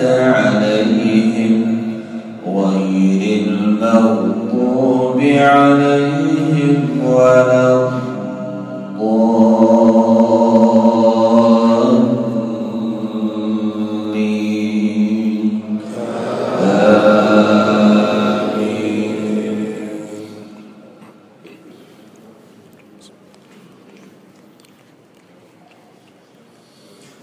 أنعمت عليهم غير المغضوب عليهم ولا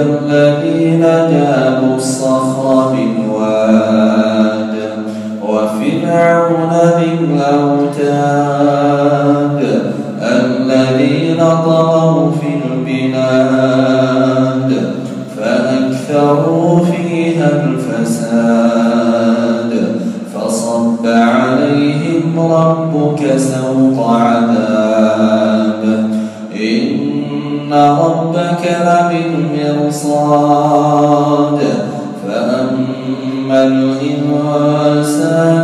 الذين جابوا الصخر بالواد وفرعون ذي الأوتاد الذين طغوا في البلاد فأكثروا فيها الفساد. فصب عليهم ربك سوط عذاب. إن ربك لبالمرصاد فأما الإنسان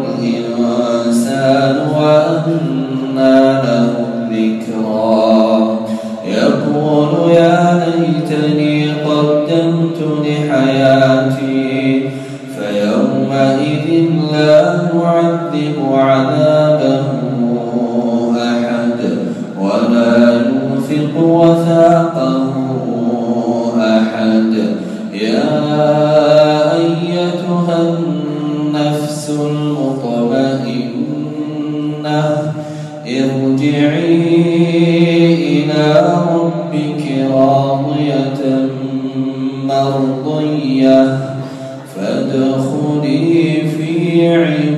الإنسان وأنى له الذكرى يقول يا ليتني قدمت لحياتي فيومئذ لا نعذب عذابه أحد ولا يوثق وثاقه أحد. يا أيتها النفس ارجعي إلى ربك راضية مرضية فادخلي في عبادي